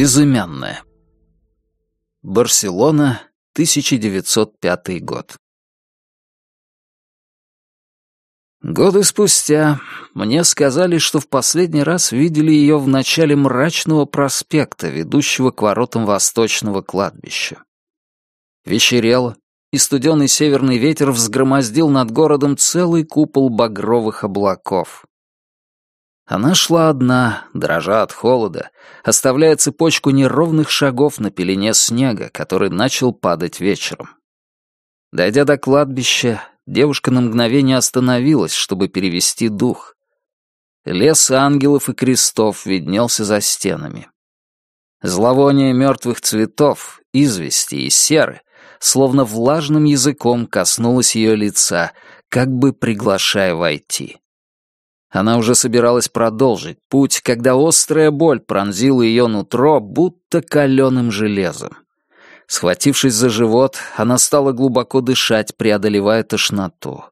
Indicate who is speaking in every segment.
Speaker 1: Безымянная. Барселона, 1905 год. Годы спустя мне сказали, что в последний раз видели ее в начале мрачного проспекта, ведущего к воротам восточного кладбища. Вечерело, и студеный северный ветер взгромоздил над городом целый купол багровых облаков. Она шла одна, дрожа от холода, оставляя цепочку неровных шагов на пелене снега, который начал падать вечером. Дойдя до кладбища, девушка на мгновение остановилась, чтобы перевести дух. Лес ангелов и крестов виднелся за стенами. Зловоние мертвых цветов, извести и серы, словно влажным языком коснулось ее лица, как бы приглашая войти. Она уже собиралась продолжить путь, когда острая боль пронзила ее нутро, будто каленым железом. Схватившись за живот, она стала глубоко дышать, преодолевая тошноту.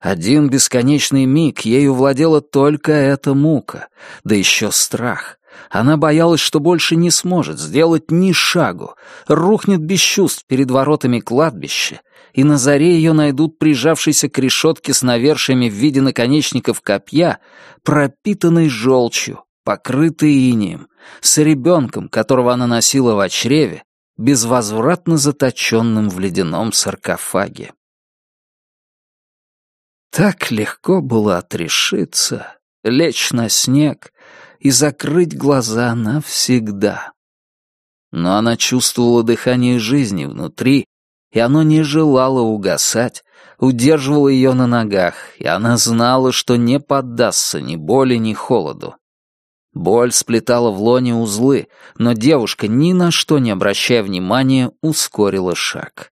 Speaker 1: Один бесконечный миг ею владела только эта мука, да еще страх. Она боялась, что больше не сможет сделать ни шагу, рухнет без чувств перед воротами кладбища, и на заре ее найдут прижавшейся к решетке с навершиями в виде наконечников копья, пропитанной желчью, покрытой инием, с ребенком, которого она носила в чреве, безвозвратно заточенным в ледяном саркофаге. Так легко было отрешиться, лечь на снег и закрыть глаза навсегда. Но она чувствовала дыхание жизни внутри, и оно не желало угасать, удерживало ее на ногах, и она знала, что не поддастся ни боли, ни холоду. Боль сплетала в лоне узлы, но девушка, ни на что не обращая внимания, ускорила шаг.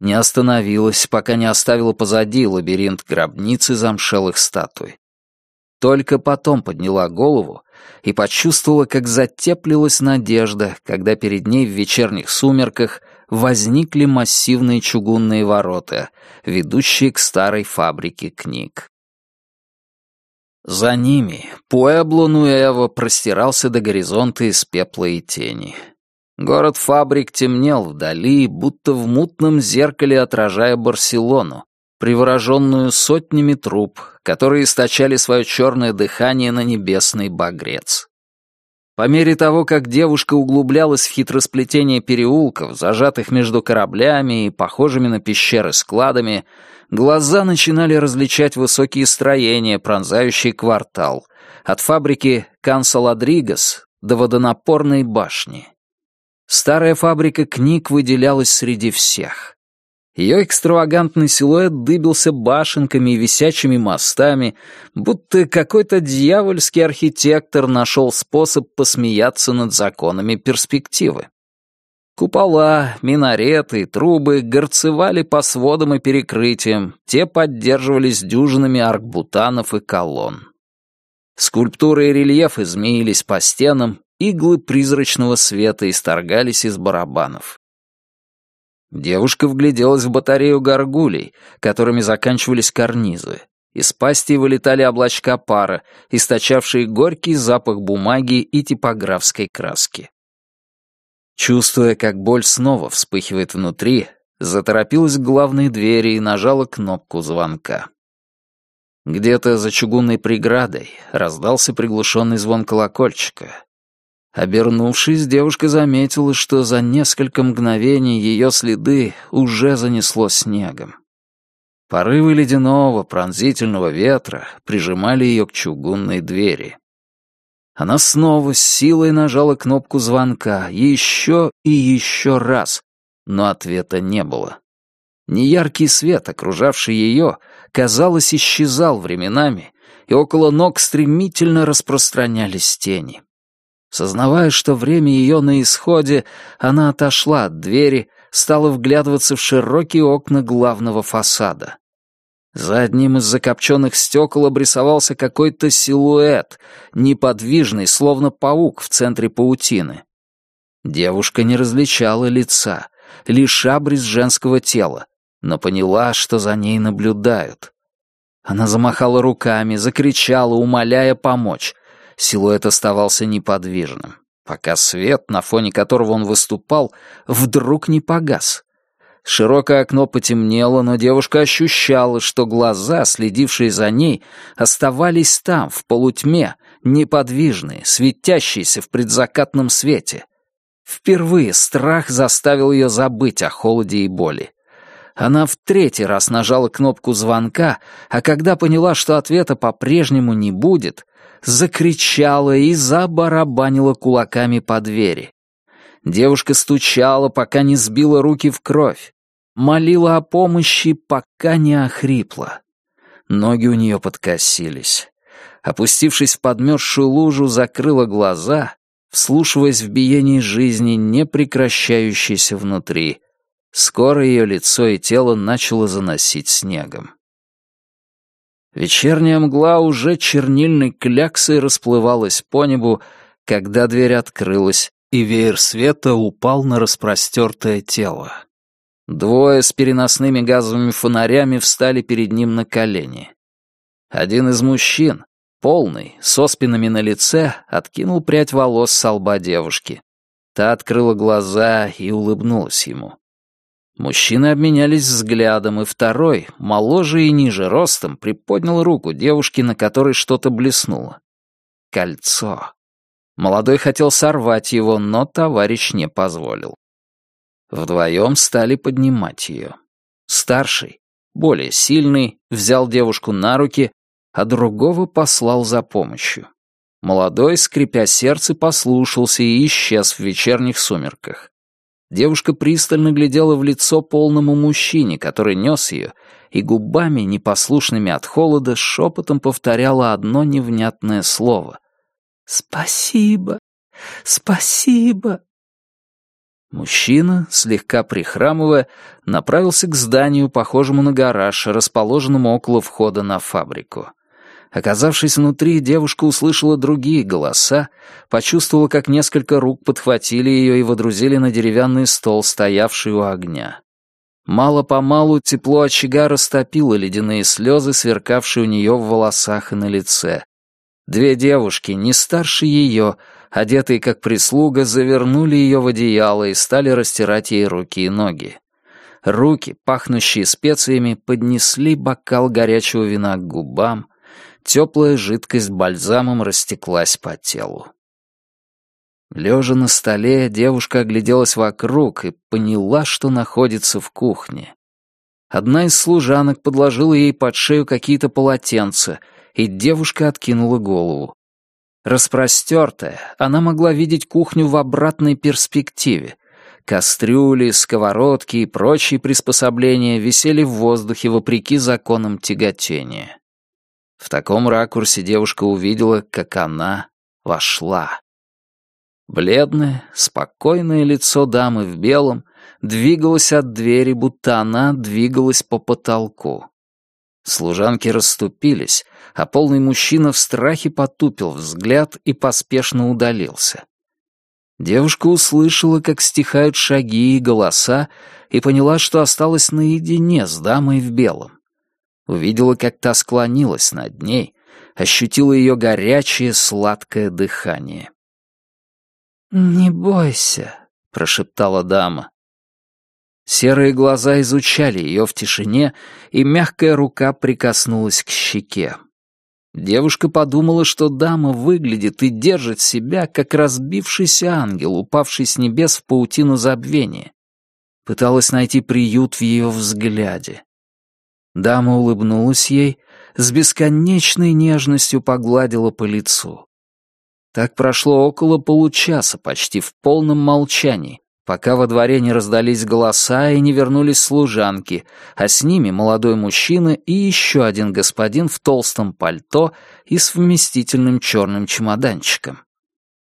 Speaker 1: Не остановилась, пока не оставила позади лабиринт гробницы замшелых статуй. Только потом подняла голову и почувствовала, как затеплилась надежда, когда перед ней в вечерних сумерках возникли массивные чугунные ворота, ведущие к старой фабрике книг. За ними Пуэбло-Нуэво простирался до горизонта из пепла и тени. Город-фабрик темнел вдали, будто в мутном зеркале отражая Барселону, привороженную сотнями труб, которые источали свое черное дыхание на небесный багрец. По мере того, как девушка углублялась в хитросплетение переулков, зажатых между кораблями и похожими на пещеры складами, глаза начинали различать высокие строения, пронзающие квартал, от фабрики Кансаладригас до водонапорной башни. Старая фабрика книг выделялась среди всех. Ее экстравагантный силуэт дыбился башенками и висячими мостами, будто какой-то дьявольский архитектор нашел способ посмеяться над законами перспективы. Купола, минареты трубы горцевали по сводам и перекрытиям, те поддерживались дюжинами аркбутанов и колонн. Скульптуры и рельефы змеились по стенам, иглы призрачного света исторгались из барабанов. Девушка вгляделась в батарею горгулей, которыми заканчивались карнизы. Из пасти вылетали облачка пара, источавшие горький запах бумаги и типографской краски. Чувствуя, как боль снова вспыхивает внутри, заторопилась к главной двери и нажала кнопку звонка. Где-то за чугунной преградой раздался приглушенный звон колокольчика. Обернувшись, девушка заметила, что за несколько мгновений ее следы уже занесло снегом. Порывы ледяного пронзительного ветра прижимали ее к чугунной двери. Она снова с силой нажала кнопку звонка еще и еще раз, но ответа не было. Неяркий свет, окружавший ее, казалось, исчезал временами, и около ног стремительно распространялись тени. Сознавая, что время ее на исходе, она отошла от двери, стала вглядываться в широкие окна главного фасада. За одним из закопченных стекол обрисовался какой-то силуэт, неподвижный, словно паук в центре паутины. Девушка не различала лица, лишь абрис женского тела, но поняла, что за ней наблюдают. Она замахала руками, закричала, умоляя помочь, Силуэт оставался неподвижным. пока свет, на фоне которого он выступал, вдруг не погас. Широкое окно потемнело, но девушка ощущала, что глаза, следившие за ней, оставались там, в полутьме, неподвижные, светящиеся в предзакатном свете. Впервые страх заставил ее забыть о холоде и боли. Она в третий раз нажала кнопку звонка, а когда поняла, что ответа по-прежнему не будет, закричала и забарабанила кулаками по двери. Девушка стучала, пока не сбила руки в кровь. Молила о помощи, пока не охрипла. Ноги у нее подкосились. Опустившись в подмерзшую лужу, закрыла глаза, вслушиваясь в биение жизни, не прекращающейся внутри. Скоро ее лицо и тело начало заносить снегом. Вечерняя мгла уже чернильной кляксой расплывалась по небу, когда дверь открылась, и веер света упал на распростертое тело. Двое с переносными газовыми фонарями встали перед ним на колени. Один из мужчин, полный, со спинами на лице, откинул прядь волос с лба девушки. Та открыла глаза и улыбнулась ему. Мужчины обменялись взглядом, и второй, моложе и ниже ростом, приподнял руку девушки, на которой что-то блеснуло. Кольцо. Молодой хотел сорвать его, но товарищ не позволил. Вдвоем стали поднимать ее. Старший, более сильный, взял девушку на руки, а другого послал за помощью. Молодой, скрипя сердце, послушался и исчез в вечерних сумерках. Девушка пристально глядела в лицо полному мужчине, который нес ее, и губами, непослушными от холода, шепотом повторяла одно невнятное слово. «Спасибо! Спасибо!» Мужчина, слегка прихрамывая, направился к зданию, похожему на гараж, расположенному около входа на фабрику. Оказавшись внутри, девушка услышала другие голоса, почувствовала, как несколько рук подхватили ее и водрузили на деревянный стол, стоявший у огня. Мало-помалу тепло очага растопило ледяные слезы, сверкавшие у нее в волосах и на лице. Две девушки, не старше ее, одетые как прислуга, завернули ее в одеяло и стали растирать ей руки и ноги. Руки, пахнущие специями, поднесли бокал горячего вина к губам, Теплая жидкость бальзамом растеклась по телу. Лежа на столе, девушка огляделась вокруг и поняла, что находится в кухне. Одна из служанок подложила ей под шею какие-то полотенца, и девушка откинула голову. Распростертая, она могла видеть кухню в обратной перспективе. Кастрюли, сковородки и прочие приспособления висели в воздухе вопреки законам тяготения. В таком ракурсе девушка увидела, как она вошла. Бледное, спокойное лицо дамы в белом двигалось от двери, будто она двигалась по потолку. Служанки расступились, а полный мужчина в страхе потупил взгляд и поспешно удалился. Девушка услышала, как стихают шаги и голоса, и поняла, что осталась наедине с дамой в белом. Увидела, как та склонилась над ней, ощутила ее горячее сладкое дыхание. «Не бойся», — прошептала дама. Серые глаза изучали ее в тишине, и мягкая рука прикоснулась к щеке. Девушка подумала, что дама выглядит и держит себя, как разбившийся ангел, упавший с небес в паутину забвения. Пыталась найти приют в ее взгляде. Дама улыбнулась ей, с бесконечной нежностью погладила по лицу. Так прошло около получаса, почти в полном молчании, пока во дворе не раздались голоса и не вернулись служанки, а с ними молодой мужчина и еще один господин в толстом пальто и с вместительным черным чемоданчиком.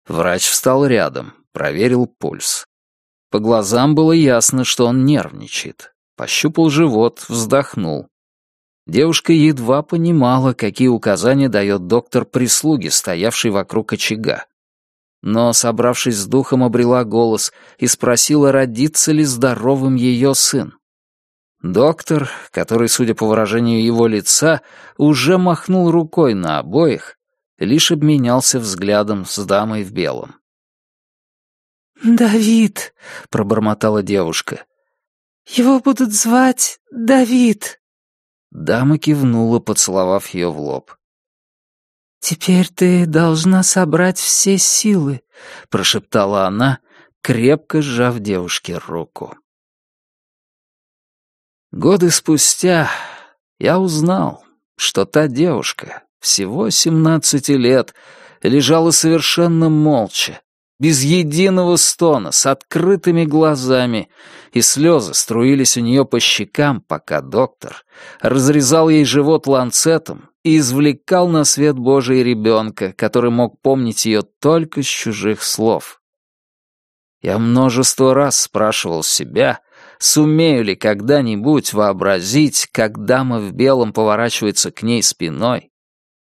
Speaker 1: Врач встал рядом, проверил пульс. По глазам было ясно, что он нервничает. Пощупал живот, вздохнул. Девушка едва понимала, какие указания дает доктор прислуги, стоявший вокруг очага. Но, собравшись с духом, обрела голос и спросила, родится ли здоровым ее сын. Доктор, который, судя по выражению его лица, уже махнул рукой на обоих, лишь обменялся взглядом с дамой в белом.
Speaker 2: «Давид», —
Speaker 1: пробормотала девушка.
Speaker 2: «Его будут звать Давид».
Speaker 1: Дама кивнула, поцеловав ее в лоб.
Speaker 2: «Теперь ты должна собрать все силы», —
Speaker 1: прошептала она, крепко сжав девушке руку. Годы спустя я узнал, что та девушка, всего семнадцати лет, лежала совершенно молча, без единого стона, с открытыми глазами, и слезы струились у нее по щекам, пока доктор разрезал ей живот ланцетом и извлекал на свет Божий ребенка, который мог помнить ее только с чужих слов. Я множество раз спрашивал себя, сумею ли когда-нибудь вообразить, как дама в белом поворачивается к ней спиной,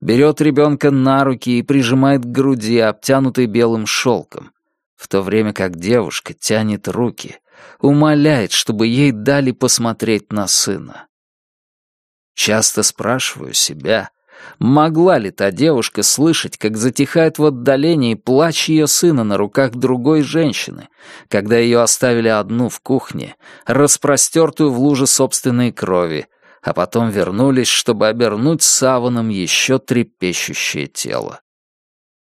Speaker 1: берет ребенка на руки и прижимает к груди, обтянутой белым шелком, в то время как девушка тянет руки, умоляет, чтобы ей дали посмотреть на сына. Часто спрашиваю себя, могла ли та девушка слышать, как затихает в отдалении плач ее сына на руках другой женщины, когда ее оставили одну в кухне, распростертую в луже собственной крови, а потом вернулись, чтобы обернуть саваном еще трепещущее тело.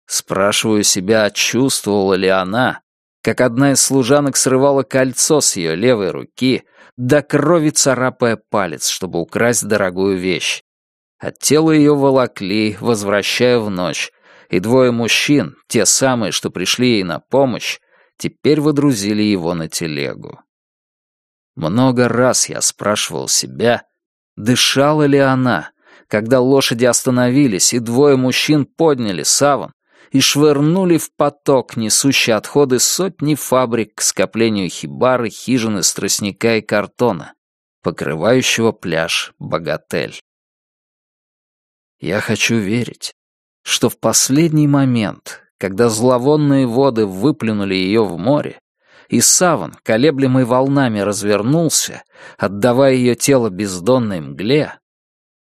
Speaker 1: Спрашиваю себя, чувствовала ли она, как одна из служанок срывала кольцо с ее левой руки, до крови царапая палец, чтобы украсть дорогую вещь. От тела ее волокли, возвращая в ночь, и двое мужчин, те самые, что пришли ей на помощь, теперь водрузили его на телегу. Много раз я спрашивал себя, Дышала ли она, когда лошади остановились, и двое мужчин подняли саван и швырнули в поток, несущий отходы сотни фабрик к скоплению хибары, хижины из тростника и картона, покрывающего пляж Богатель. Я хочу верить, что в последний момент, когда зловонные воды выплюнули ее в море, и саван, колеблемый волнами, развернулся, отдавая ее тело бездонной мгле,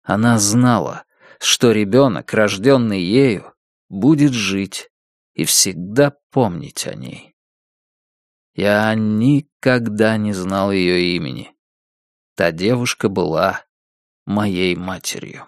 Speaker 1: она знала, что ребенок, рожденный ею, будет жить и всегда помнить о ней. Я никогда не знал ее имени. Та девушка была моей матерью.